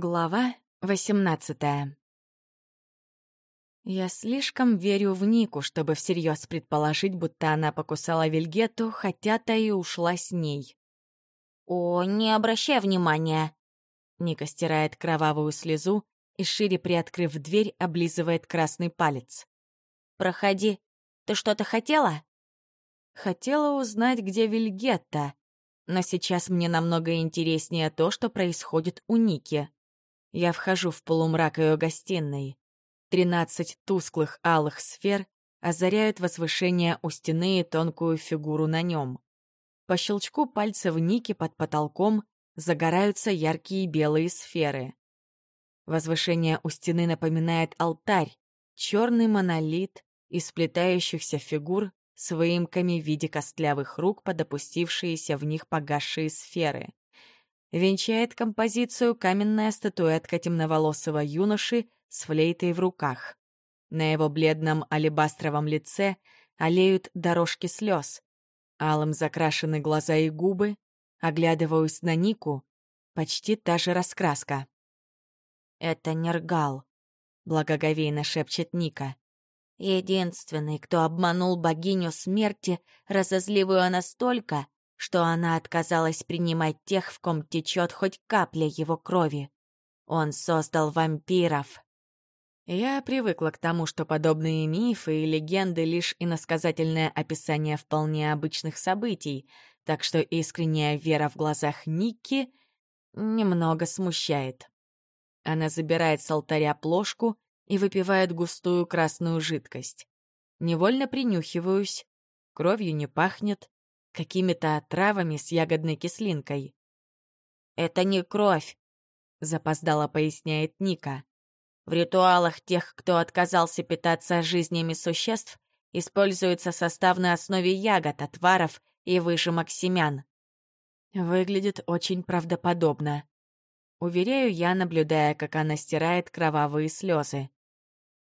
Глава 18 Я слишком верю в Нику, чтобы всерьез предположить, будто она покусала Вильгету, хотя та и ушла с ней. «О, не обращай внимания!» Ника стирает кровавую слезу и, шире приоткрыв дверь, облизывает красный палец. «Проходи. Ты что-то хотела?» Хотела узнать, где Вильгетта, но сейчас мне намного интереснее то, что происходит у Ники. Я вхожу в полумрак ее гостиной. Тринадцать тусклых алых сфер озаряют возвышение у стены и тонкую фигуру на нем. По щелчку пальцев Ники под потолком загораются яркие белые сферы. Возвышение у стены напоминает алтарь, черный монолит из сплетающихся фигур с выемками в виде костлявых рук под опустившиеся в них погасшие сферы. Венчает композицию каменная статуэтка темноволосого юноши с флейтой в руках. На его бледном алебастровом лице олеют дорожки слез. Алым закрашены глаза и губы. Оглядываюсь на Нику. Почти та же раскраска. «Это Нергал», — благоговейно шепчет Ника. «Единственный, кто обманул богиню смерти, разозлив ее настолько, что она отказалась принимать тех, в ком течет хоть капля его крови. Он создал вампиров. Я привыкла к тому, что подобные мифы и легенды — лишь иносказательное описание вполне обычных событий, так что искренняя вера в глазах Никки немного смущает. Она забирает с алтаря плошку и выпивает густую красную жидкость. Невольно принюхиваюсь, кровью не пахнет, какими-то травами с ягодной кислинкой. «Это не кровь», — запоздало поясняет Ника. «В ритуалах тех, кто отказался питаться жизнями существ, используется состав на основе ягод, отваров и выжимок семян». Выглядит очень правдоподобно. Уверяю я, наблюдая, как она стирает кровавые слезы.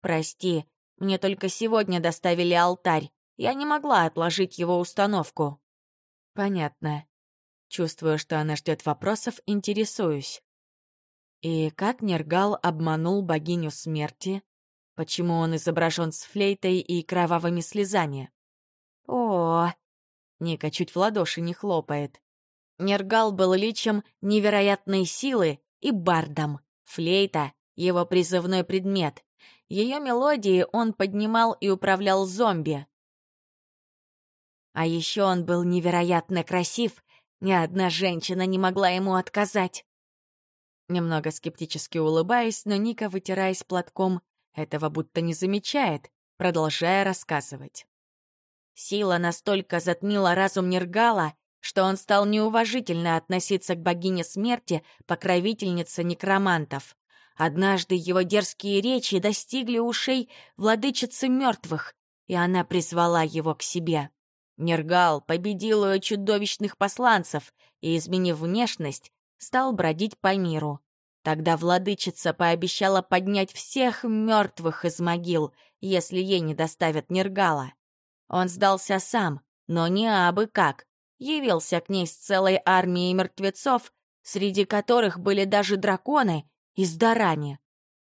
«Прости, мне только сегодня доставили алтарь. Я не могла отложить его установку». Понятно. Чувствую, что она ждет вопросов, интересуюсь. И как Нергал обманул богиню смерти? Почему он изображен с флейтой и кровавыми слезами? О, Ника чуть в ладоши не хлопает. Нергал был личем невероятной силы и бардом. Флейта — его призывной предмет. Ее мелодии он поднимал и управлял зомби. А еще он был невероятно красив, ни одна женщина не могла ему отказать. Немного скептически улыбаясь, но Ника, вытираясь платком, этого будто не замечает, продолжая рассказывать. Сила настолько затмила разум Нергала, что он стал неуважительно относиться к богине смерти, покровительнице некромантов. Однажды его дерзкие речи достигли ушей владычицы мертвых, и она призвала его к себе. Нергал победил ее чудовищных посланцев и, изменив внешность, стал бродить по миру. Тогда владычица пообещала поднять всех мертвых из могил, если ей не доставят Нергала. Он сдался сам, но не абы как. Явился к ней с целой армией мертвецов, среди которых были даже драконы и с дарами.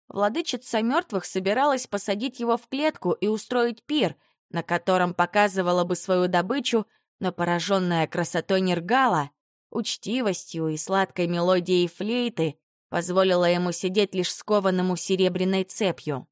Владычица мертвых собиралась посадить его в клетку и устроить пир, на котором показывала бы свою добычу, но пораженная красотой Нергала, учтивостью и сладкой мелодией флейты позволила ему сидеть лишь скованному серебряной цепью.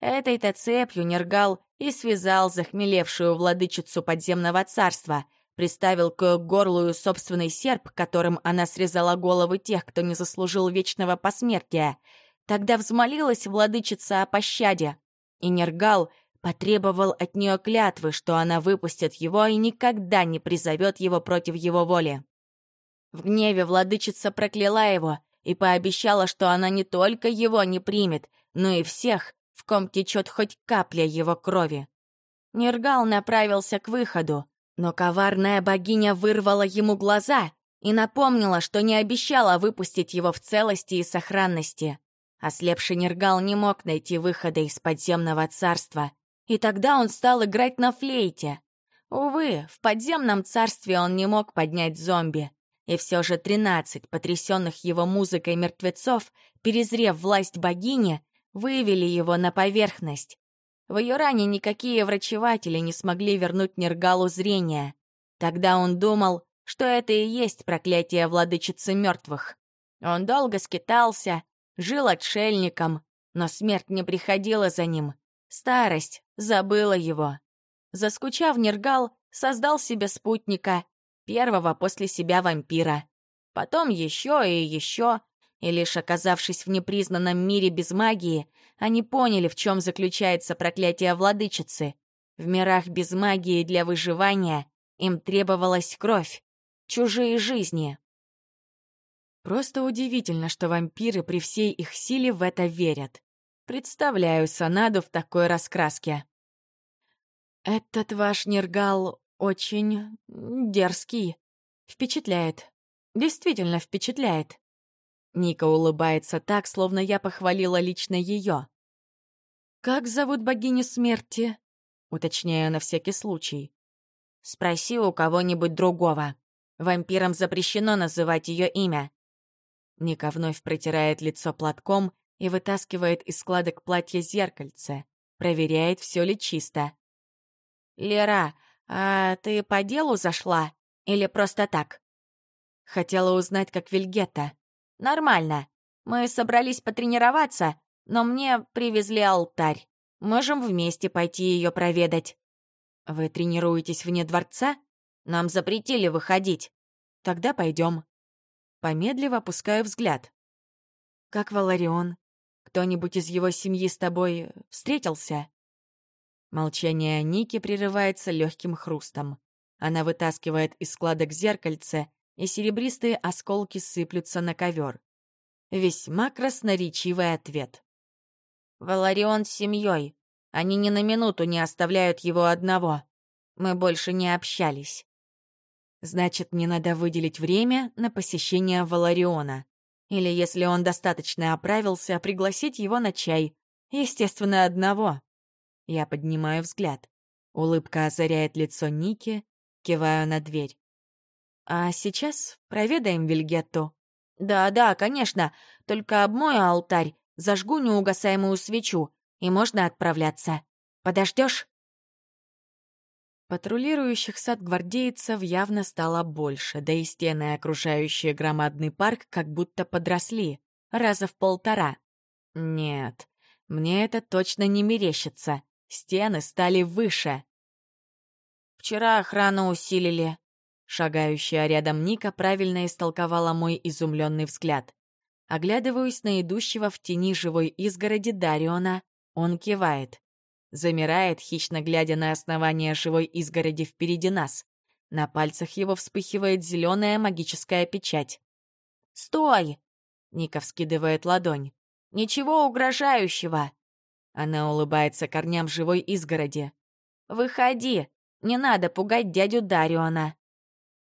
Этой-то цепью Нергал и связал захмелевшую владычицу подземного царства, приставил к горлу собственный серп, которым она срезала головы тех, кто не заслужил вечного посмертия. Тогда взмолилась владычица о пощаде, и Нергал Потребовал от нее клятвы, что она выпустит его и никогда не призовет его против его воли. В гневе владычица прокляла его и пообещала, что она не только его не примет, но и всех, в ком течет хоть капля его крови. Нергал направился к выходу, но коварная богиня вырвала ему глаза и напомнила, что не обещала выпустить его в целости и сохранности. Ослепший Нергал не мог найти выхода из подземного царства, и тогда он стал играть на флейте. Увы, в подземном царстве он не мог поднять зомби. И все же тринадцать потрясенных его музыкой мертвецов, перезрев власть богини, вывели его на поверхность. В ее ране никакие врачеватели не смогли вернуть Нергалу зрение. Тогда он думал, что это и есть проклятие владычицы мертвых. Он долго скитался, жил отшельником, но смерть не приходила за ним. Старость забыла его. Заскучав Нергал, создал себе спутника, первого после себя вампира. Потом еще и еще, и лишь оказавшись в непризнанном мире без магии, они поняли, в чем заключается проклятие владычицы. В мирах без магии для выживания им требовалась кровь, чужие жизни. Просто удивительно, что вампиры при всей их силе в это верят. Представляю Санаду в такой раскраске. «Этот ваш Нергал очень дерзкий. Впечатляет. Действительно впечатляет». Ника улыбается так, словно я похвалила лично ее. «Как зовут богиню смерти?» Уточняю на всякий случай. «Спроси у кого-нибудь другого. Вампирам запрещено называть ее имя». Ника вновь протирает лицо платком и вытаскивает из складок платья зеркальце. Проверяет, все ли чисто. «Лера, а ты по делу зашла? Или просто так?» Хотела узнать, как Вильгетта. «Нормально. Мы собрались потренироваться, но мне привезли алтарь. Можем вместе пойти ее проведать». «Вы тренируетесь вне дворца? Нам запретили выходить. Тогда пойдем». Помедлив опускаю взгляд. «Как Валарион? Кто-нибудь из его семьи с тобой встретился?» Молчание Ники прерывается легким хрустом. Она вытаскивает из складок зеркальце, и серебристые осколки сыплются на ковер. Весьма красноречивый ответ. «Валарион с семьей. Они ни на минуту не оставляют его одного. Мы больше не общались». Значит, мне надо выделить время на посещение Валариона. Или, если он достаточно оправился, пригласить его на чай. Естественно, одного. Я поднимаю взгляд. Улыбка озаряет лицо Ники, киваю на дверь. «А сейчас проведаем Вильгетту?» «Да-да, конечно, только обмою алтарь, зажгу неугасаемую свечу, и можно отправляться. Подождешь? Патрулирующих сад гвардейцев явно стало больше, да и стены, окружающие громадный парк, как будто подросли, раза в полтора. Нет, мне это точно не мерещится. Стены стали выше. «Вчера охрану усилили». Шагающая рядом Ника правильно истолковала мой изумленный взгляд. Оглядываюсь на идущего в тени живой изгороди Дариона. Он кивает. Замирает, хищно глядя на основание живой изгороди впереди нас. На пальцах его вспыхивает зеленая магическая печать. «Стой!» — Ника вскидывает ладонь. «Ничего угрожающего!» Она улыбается корням живой изгороди. «Выходи! Не надо пугать дядю Дариона!»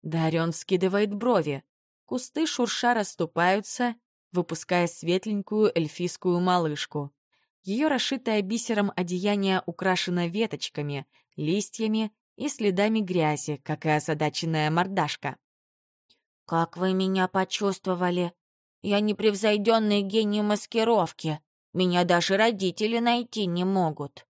Дарион вскидывает брови. Кусты шурша расступаются, выпуская светленькую эльфийскую малышку. Ее расшитое бисером одеяние украшено веточками, листьями и следами грязи, как и озадаченная мордашка. «Как вы меня почувствовали? Я непревзойденный гений маскировки. Меня даже родители найти не могут».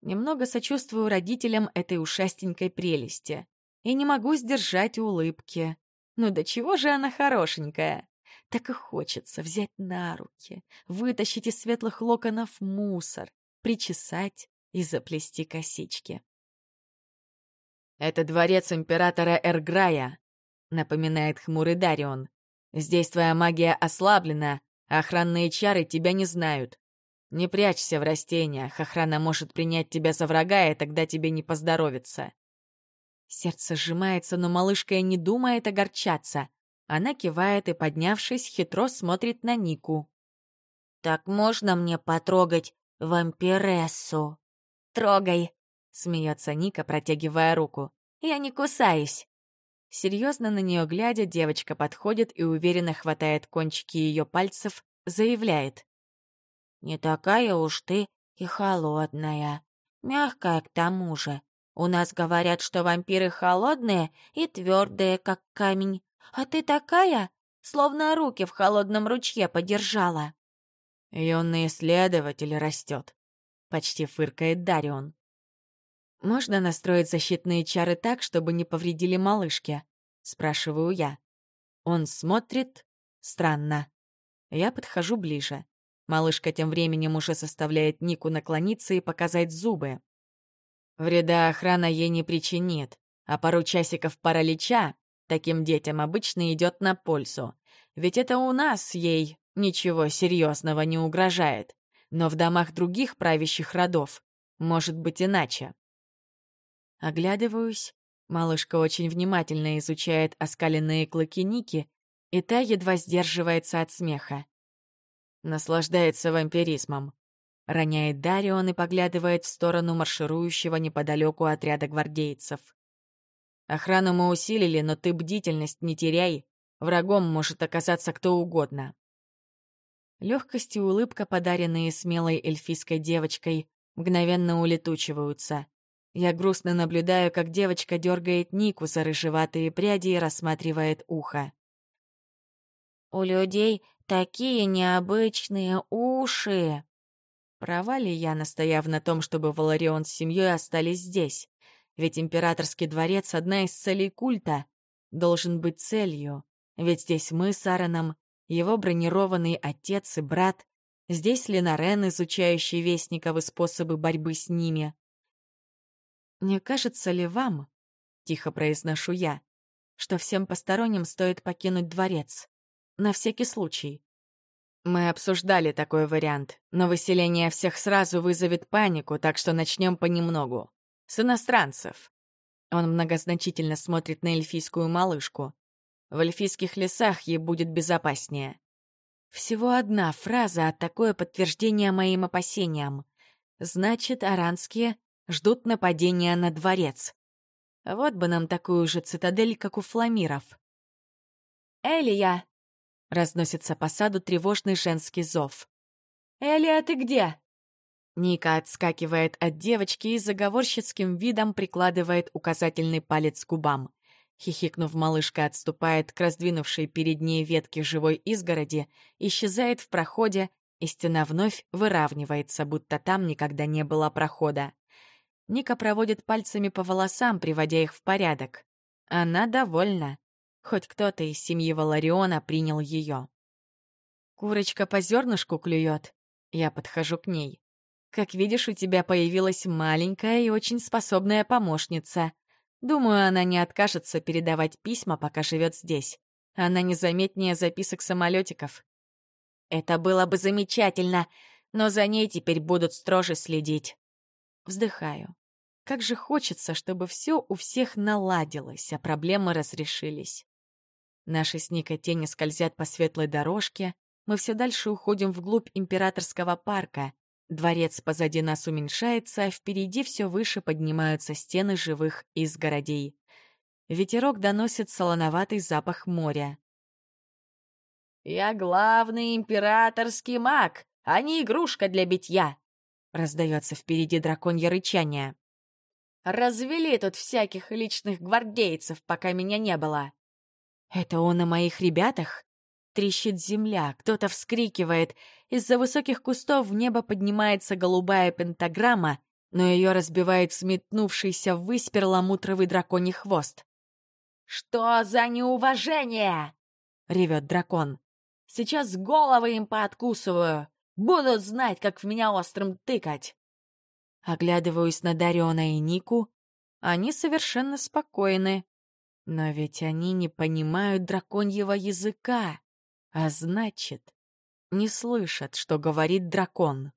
Немного сочувствую родителям этой ушастенькой прелести. И не могу сдержать улыбки. Ну до чего же она хорошенькая? Так и хочется взять на руки, вытащить из светлых локонов мусор, причесать и заплести косички. «Это дворец императора Эрграя», — напоминает хмурый Дарион. «Здесь твоя магия ослаблена, охранные чары тебя не знают. Не прячься в растениях, охрана может принять тебя за врага, и тогда тебе не поздоровится». Сердце сжимается, но малышка и не думает огорчаться. Она кивает и, поднявшись, хитро смотрит на Нику. «Так можно мне потрогать вампирессу?» «Трогай!» — смеется Ника, протягивая руку. «Я не кусаюсь!» Серьезно на нее глядя, девочка подходит и уверенно хватает кончики ее пальцев, заявляет. «Не такая уж ты и холодная. Мягкая к тому же. У нас говорят, что вампиры холодные и твердые, как камень, а ты такая, словно руки в холодном ручье подержала». «Юный исследователь растет», — почти фыркает Дарион. «Можно настроить защитные чары так, чтобы не повредили малышке?» — спрашиваю я. Он смотрит. Странно. Я подхожу ближе. Малышка тем временем уже составляет Нику наклониться и показать зубы. Вреда охрана ей не причинит, а пару часиков паралича таким детям обычно идет на пользу. Ведь это у нас ей ничего серьезного не угрожает. Но в домах других правящих родов может быть иначе. Оглядываюсь. Малышка очень внимательно изучает оскаленные клыки Ники, и та едва сдерживается от смеха. Наслаждается вампиризмом. Роняет Дарион и поглядывает в сторону марширующего неподалеку отряда гвардейцев. Охрану мы усилили, но ты бдительность не теряй. Врагом может оказаться кто угодно. Легкость и улыбка, подаренные смелой эльфийской девочкой, мгновенно улетучиваются. Я грустно наблюдаю, как девочка дергает Нику за рыжеватые пряди и рассматривает ухо. «У людей такие необычные уши!» Права ли я, настояв на том, чтобы Валарион с семьей остались здесь? Ведь императорский дворец — одна из целей культа. Должен быть целью. Ведь здесь мы с Аароном, его бронированный отец и брат. Здесь Ленарен, изучающий вестников и способы борьбы с ними. «Не кажется ли вам, — тихо произношу я, — что всем посторонним стоит покинуть дворец? На всякий случай. Мы обсуждали такой вариант, но выселение всех сразу вызовет панику, так что начнем понемногу. С иностранцев. Он многозначительно смотрит на эльфийскую малышку. В эльфийских лесах ей будет безопаснее. Всего одна фраза, а такое подтверждение моим опасениям. Значит, аранские ждут нападения на дворец. Вот бы нам такую же цитадель, как у фламиров. «Элия!» — разносится по саду тревожный женский зов. «Элия, ты где?» Ника отскакивает от девочки и заговорщицким видом прикладывает указательный палец к губам. Хихикнув, малышка отступает к раздвинувшей перед ней ветке живой изгороди, исчезает в проходе, и стена вновь выравнивается, будто там никогда не было прохода. Ника проводит пальцами по волосам, приводя их в порядок. Она довольна. Хоть кто-то из семьи Валариона принял ее. Курочка по зернышку клюет. Я подхожу к ней. Как видишь, у тебя появилась маленькая и очень способная помощница. Думаю, она не откажется передавать письма, пока живет здесь. Она незаметнее записок самолетиков. Это было бы замечательно, но за ней теперь будут строже следить. Вздыхаю. Как же хочется, чтобы все у всех наладилось, а проблемы разрешились. Наши с Никой тени скользят по светлой дорожке, мы все дальше уходим вглубь императорского парка. Дворец позади нас уменьшается, а впереди все выше поднимаются стены живых изгородей. Ветерок доносит солоноватый запах моря. «Я главный императорский маг, а не игрушка для битья!» Раздается впереди драконье рычание. «Развели тут всяких личных гвардейцев, пока меня не было!» «Это он о моих ребятах?» Трещит земля, кто-то вскрикивает. Из-за высоких кустов в небо поднимается голубая пентаграмма, но ее разбивает взметнувшийся ввысь перламутровый драконий хвост. «Что за неуважение?» — ревет дракон. «Сейчас головы им пооткусываю!» Будут знать, как в меня острым тыкать. Оглядываюсь на Дариона и Нику. Они совершенно спокойны. Но ведь они не понимают драконьего языка. А значит, не слышат, что говорит дракон.